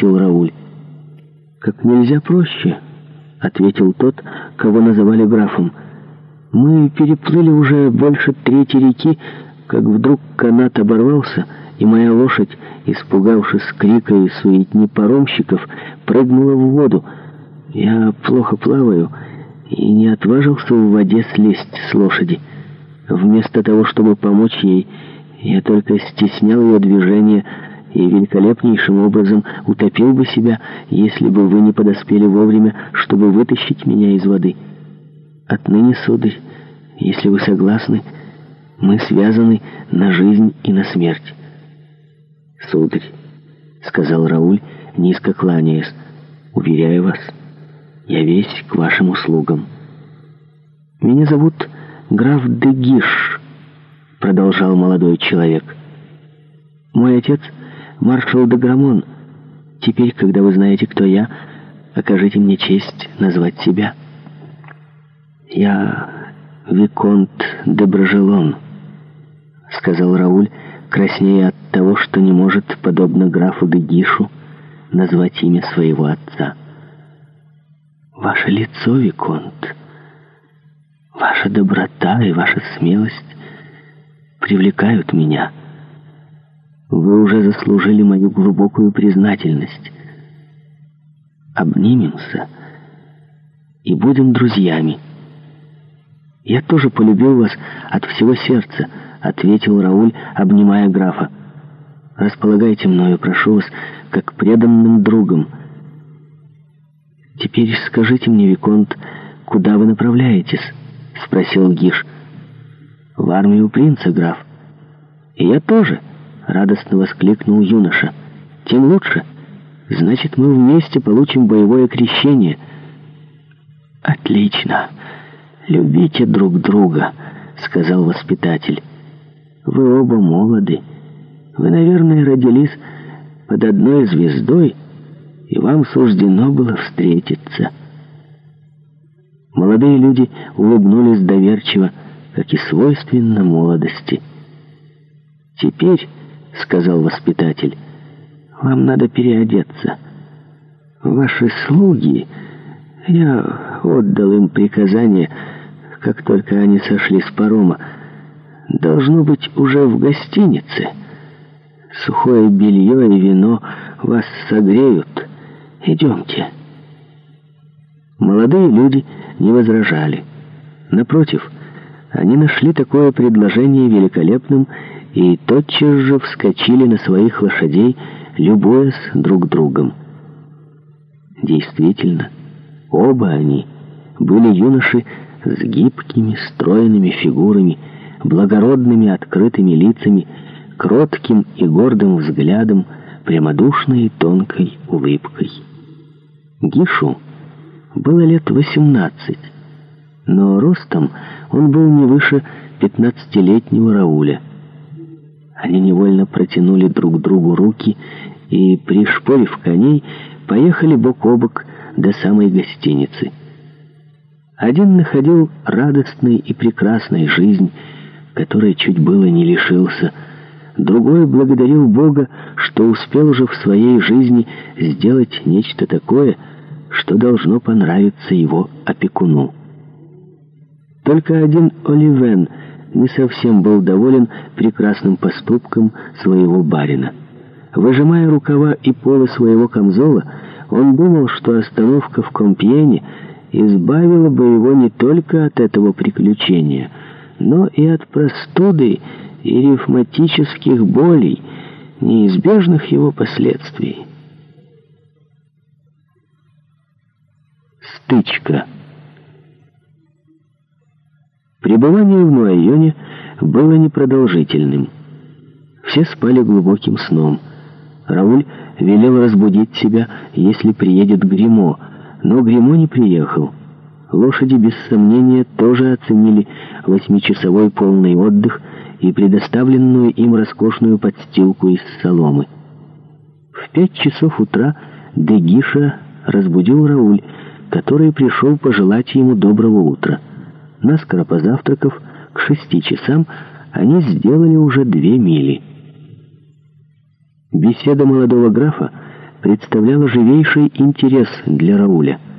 спросил Рауль. «Как нельзя проще», — ответил тот, кого называли графом. «Мы переплыли уже больше трети реки, как вдруг канат оборвался, и моя лошадь, испугавшись крика и суетни паромщиков, прыгнула в воду. Я плохо плаваю и не отважился в воде слезть с лошади. Вместо того, чтобы помочь ей, я только стеснял ее движение, и великолепнейшим образом утопил бы себя, если бы вы не подоспели вовремя, чтобы вытащить меня из воды. Отныне, сударь, если вы согласны, мы связаны на жизнь и на смерть. «Сударь», — сказал Рауль, низко кланяясь, — «уверяю вас, я весь к вашим услугам». «Меня зовут граф Дегиш», — продолжал молодой человек. «Мой отец — маршал Даграмон, теперь, когда вы знаете, кто я, окажите мне честь назвать себя. Я Виконт Доброжелон, сказал Рауль, краснея от того, что не может, подобно графу Дегишу, назвать имя своего отца. Ваше лицо, Виконт, ваша доброта и ваша смелость привлекают меня — вы уже заслужили мою глубокую признательность. Обнимемся и будем друзьями. Я тоже полюбил вас от всего сердца, ответил Рауль, обнимая графа. Располагайте мною, прошу вас, как преданным другом. Теперь скажите мне, Виконт, куда вы направляетесь? Спросил Гиш. В армию принца, граф. И я тоже. — радостно воскликнул юноша. «Тем лучше. Значит, мы вместе получим боевое крещение». «Отлично. Любите друг друга», — сказал воспитатель. «Вы оба молоды. Вы, наверное, родились под одной звездой, и вам суждено было встретиться». Молодые люди улыбнулись доверчиво, как и свойственно молодости. «Теперь...» — сказал воспитатель. «Вам надо переодеться. Ваши слуги... Я отдал им приказание, как только они сошли с парома. Должно быть уже в гостинице. Сухое белье и вино вас согреют. Идемте». Молодые люди не возражали. Напротив, они нашли такое предложение великолепным и тотчас же вскочили на своих лошадей, любуясь друг другом. Действительно, оба они были юноши с гибкими, стройными фигурами, благородными открытыми лицами, кротким и гордым взглядом, прямодушной и тонкой улыбкой. Гишу было лет восемнадцать, но ростом он был не выше пятнадцатилетнего Рауля — они невольно протянули друг другу руки и, пришпорив коней, поехали бок о бок до самой гостиницы. Один находил радостной и прекрасной жизнь, которой чуть было не лишился. Другой благодарил Бога, что успел уже в своей жизни сделать нечто такое, что должно понравиться его опекуну. Только один Оливен — не совсем был доволен прекрасным поступком своего барина. Выжимая рукава и полы своего камзола, он думал, что остановка в Компьене избавила бы его не только от этого приключения, но и от простуды и ревматических болей, неизбежных его последствий. Стычка Пребывание в Муайоне было непродолжительным. Все спали глубоким сном. Рауль велел разбудить себя, если приедет Гримо, но Гримо не приехал. Лошади, без сомнения, тоже оценили восьмичасовой полный отдых и предоставленную им роскошную подстилку из соломы. В пять часов утра Дегиша разбудил Рауль, который пришел пожелать ему доброго утра. Наскоро позавтракав, к шести часам они сделали уже две мили. Беседа молодого графа представляла живейший интерес для Рауля —